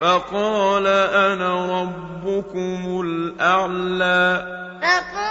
فَقَالَ أَنَا رَبُّكُمُ الْأَعْلَىٰ. فَقَالَ